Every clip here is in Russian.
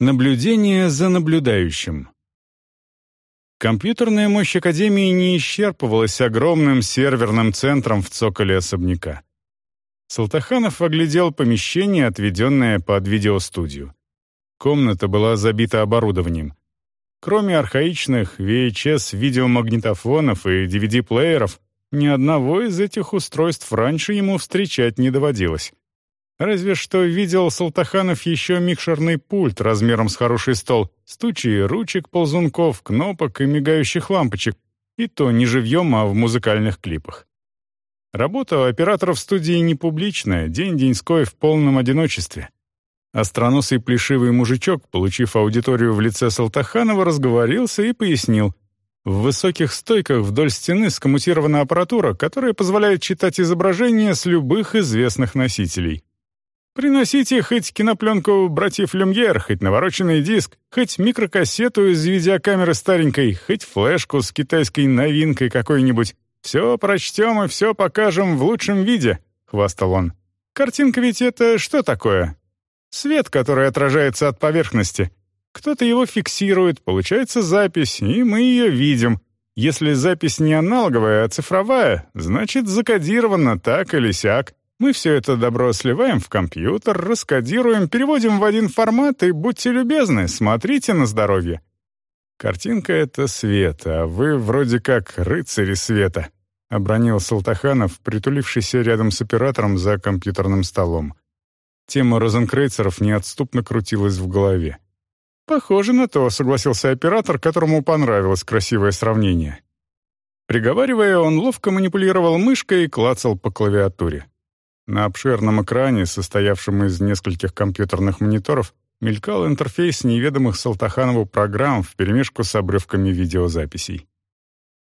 Наблюдение за наблюдающим. Компьютерная мощь Академии не исчерпывалась огромным серверным центром в цоколе особняка. Салтаханов оглядел помещение, отведенное под видеостудию. Комната была забита оборудованием. Кроме архаичных VHS-видеомагнитофонов и DVD-плееров, ни одного из этих устройств раньше ему встречать не доводилось. Разве что видел Салтаханов еще микшерный пульт размером с хороший стол, стучи ручек, ползунков, кнопок и мигающих лампочек, и то не живьем, а в музыкальных клипах. Работа операторов студии не публичная, день-деньской в полном одиночестве. Остроносый плешивый мужичок, получив аудиторию в лице Салтаханова, разговорился и пояснил. В высоких стойках вдоль стены скоммутирована аппаратура, которая позволяет читать изображения с любых известных носителей. Приносите хоть кинопленку братьев Люмьер, хоть навороченный диск, хоть микрокассету из видеокамеры старенькой, хоть флешку с китайской новинкой какой-нибудь. Все прочтем и все покажем в лучшем виде», — хвастал он. «Картинка ведь это что такое? Свет, который отражается от поверхности. Кто-то его фиксирует, получается запись, и мы ее видим. Если запись не аналоговая, а цифровая, значит закодирована так или сяк. Мы все это добро сливаем в компьютер, раскодируем, переводим в один формат и, будьте любезны, смотрите на здоровье. Картинка — это свет, а вы вроде как рыцари света, — обронил Салтаханов, притулившийся рядом с оператором за компьютерным столом. Тема розенкрейцеров неотступно крутилась в голове. «Похоже на то», — согласился оператор, которому понравилось красивое сравнение. Приговаривая, он ловко манипулировал мышкой и клацал по клавиатуре. На обширном экране, состоявшем из нескольких компьютерных мониторов, мелькал интерфейс неведомых Салтаханову программ вперемешку с обрывками видеозаписей.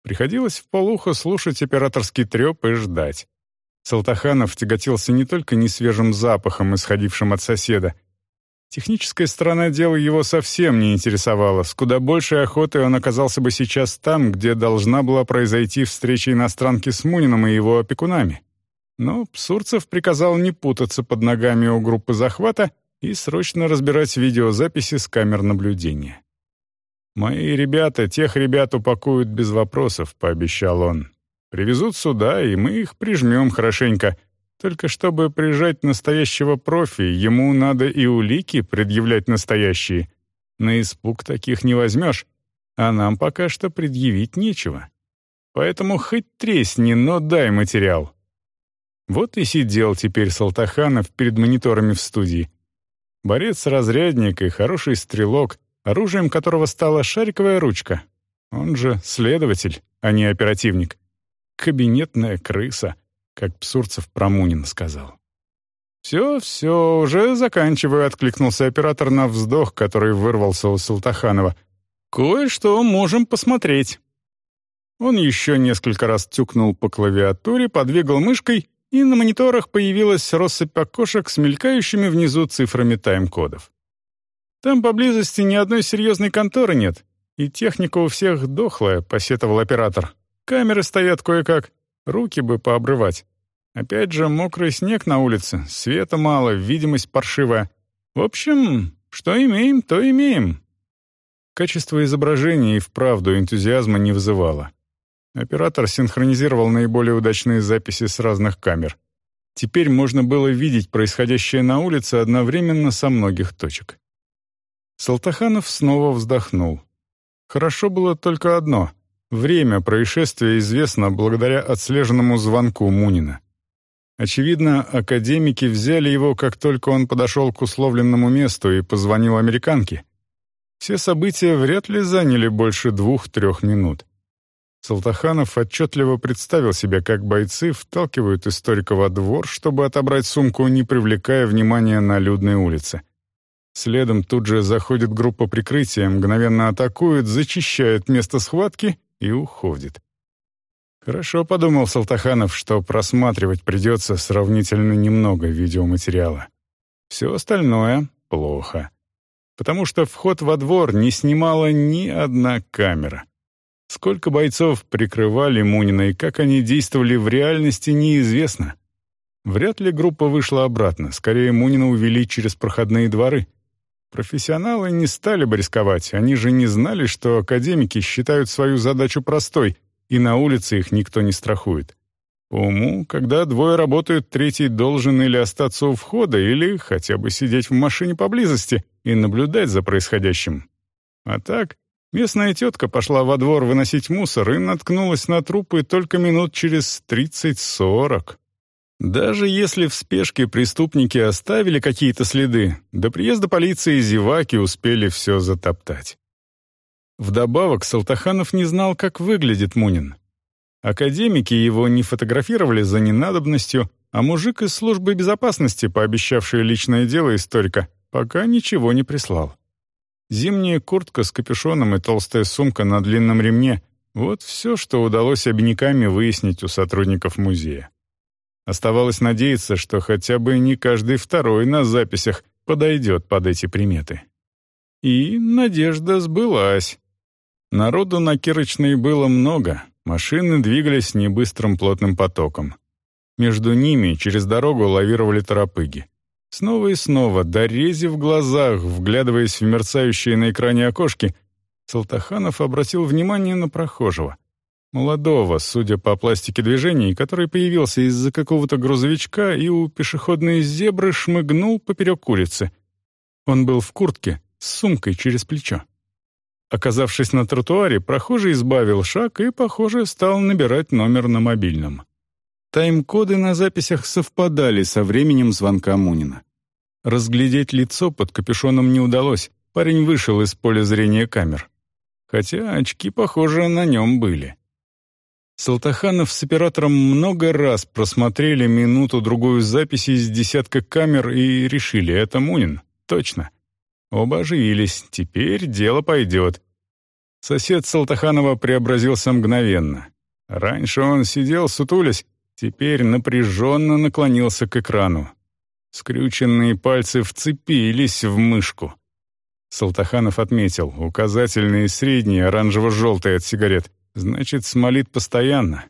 Приходилось полухо слушать операторский треп и ждать. Салтаханов тяготился не только несвежим запахом, исходившим от соседа. Техническая сторона дела его совсем не интересовала. С куда большей охотой он оказался бы сейчас там, где должна была произойти встреча иностранки с Муниным и его опекунами. Но Псурцев приказал не путаться под ногами у группы захвата и срочно разбирать видеозаписи с камер наблюдения. «Мои ребята тех ребят упакуют без вопросов», — пообещал он. «Привезут сюда, и мы их прижмем хорошенько. Только чтобы прижать настоящего профи, ему надо и улики предъявлять настоящие. На испуг таких не возьмешь, а нам пока что предъявить нечего. Поэтому хоть тресни, но дай материал». Вот и сидел теперь Салтаханов перед мониторами в студии. Борец-разрядник и хороший стрелок, оружием которого стала шариковая ручка. Он же следователь, а не оперативник. Кабинетная крыса, как Псурцев Промунин сказал. «Все, все, уже заканчиваю», — откликнулся оператор на вздох, который вырвался у Салтаханова. «Кое-что можем посмотреть». Он еще несколько раз тюкнул по клавиатуре, подвигал мышкой — и на мониторах появилась россыпь окошек с мелькающими внизу цифрами тайм-кодов. «Там поблизости ни одной серьезной конторы нет, и техника у всех дохлая», — посетовал оператор. «Камеры стоят кое-как, руки бы пообрывать. Опять же, мокрый снег на улице, света мало, видимость паршивая. В общем, что имеем, то имеем». Качество изображения и вправду энтузиазма не вызывало. Оператор синхронизировал наиболее удачные записи с разных камер. Теперь можно было видеть происходящее на улице одновременно со многих точек. Салтаханов снова вздохнул. Хорошо было только одно. Время происшествия известно благодаря отслеженному звонку Мунина. Очевидно, академики взяли его, как только он подошел к условленному месту и позвонил американке. Все события вряд ли заняли больше двух-трех минут. Салтаханов отчетливо представил себе, как бойцы вталкивают историка во двор, чтобы отобрать сумку, не привлекая внимания на людной улице. Следом тут же заходит группа прикрытия, мгновенно атакует, зачищает место схватки и уходит. Хорошо подумал Салтаханов, что просматривать придется сравнительно немного видеоматериала. Все остальное — плохо. Потому что вход во двор не снимала ни одна камера. Сколько бойцов прикрывали Мунина и как они действовали в реальности, неизвестно. Вряд ли группа вышла обратно, скорее Мунина увели через проходные дворы. Профессионалы не стали бы рисковать, они же не знали, что академики считают свою задачу простой, и на улице их никто не страхует. По уму, когда двое работают, третий должен или остаться у входа, или хотя бы сидеть в машине поблизости и наблюдать за происходящим. А так, местная тетка пошла во двор выносить мусор и наткнулась на трупы только минут через тридцать-сорок. Даже если в спешке преступники оставили какие-то следы, до приезда полиции зеваки успели все затоптать. Вдобавок Салтаханов не знал, как выглядит Мунин. Академики его не фотографировали за ненадобностью, а мужик из службы безопасности, пообещавший личное дело историка, пока ничего не прислал. Зимняя куртка с капюшоном и толстая сумка на длинном ремне — вот все, что удалось обиняками выяснить у сотрудников музея. Оставалось надеяться, что хотя бы не каждый второй на записях подойдет под эти приметы. И надежда сбылась. Народу на Кирочной было много, Машины двигались небыстрым плотным потоком. Между ними через дорогу лавировали торопыги. Снова и снова, дорези в глазах, вглядываясь в мерцающие на экране окошки, Салтаханов обратил внимание на прохожего. Молодого, судя по пластике движений, который появился из-за какого-то грузовичка и у пешеходной зебры шмыгнул поперек улицы. Он был в куртке, с сумкой через плечо. Оказавшись на тротуаре, прохожий избавил шаг и, похоже, стал набирать номер на мобильном. Тайм-коды на записях совпадали со временем звонка Мунина. Разглядеть лицо под капюшоном не удалось, парень вышел из поля зрения камер. Хотя очки, похоже, на нем были. Салтаханов с оператором много раз просмотрели минуту-другую записи из десятка камер и решили, это Мунин, точно. Оба оживились, теперь дело пойдет. Сосед Салтаханова преобразился мгновенно. Раньше он сидел, сутулясь, теперь напряженно наклонился к экрану. Скрюченные пальцы вцепились в мышку. Салтаханов отметил, указательные средние, оранжево-желтые от сигарет, значит, смолит постоянно.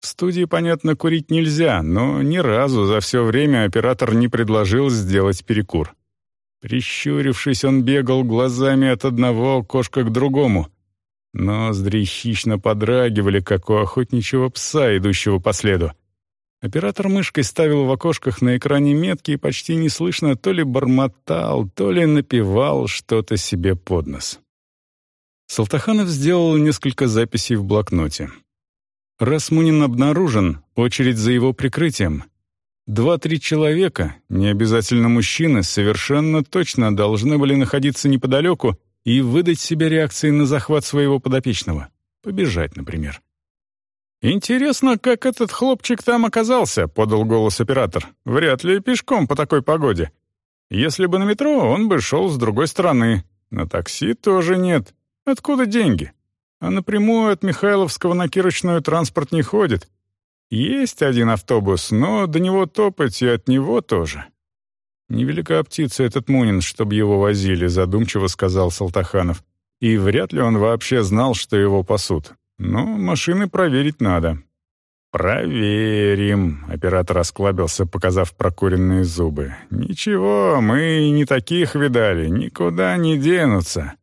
В студии, понятно, курить нельзя, но ни разу за все время оператор не предложил сделать перекур. Прищурившись, он бегал глазами от одного окошка к другому. Ноздри хищно подрагивали, как у охотничьего пса, идущего по следу. Оператор мышкой ставил в окошках на экране метки и почти неслышно то ли бормотал, то ли напевал что-то себе под нос. Салтаханов сделал несколько записей в блокноте. Раз Мунин обнаружен, очередь за его прикрытием. Два-три человека, не обязательно мужчины, совершенно точно должны были находиться неподалеку и выдать себе реакции на захват своего подопечного. Побежать, например. «Интересно, как этот хлопчик там оказался», — подал голос оператор. «Вряд ли пешком по такой погоде. Если бы на метро, он бы шел с другой стороны. На такси тоже нет. Откуда деньги? А напрямую от Михайловского на Кирочную транспорт не ходит. Есть один автобус, но до него топать и от него тоже. «Невелика птица этот Мунин, чтобы его возили», — задумчиво сказал Салтаханов. «И вряд ли он вообще знал, что его пасут. Но машины проверить надо». «Проверим», — оператор осклабился, показав прокуренные зубы. «Ничего, мы не таких видали, никуда не денутся.